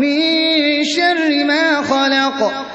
مِن شَرِّ مَا خَلَقَ.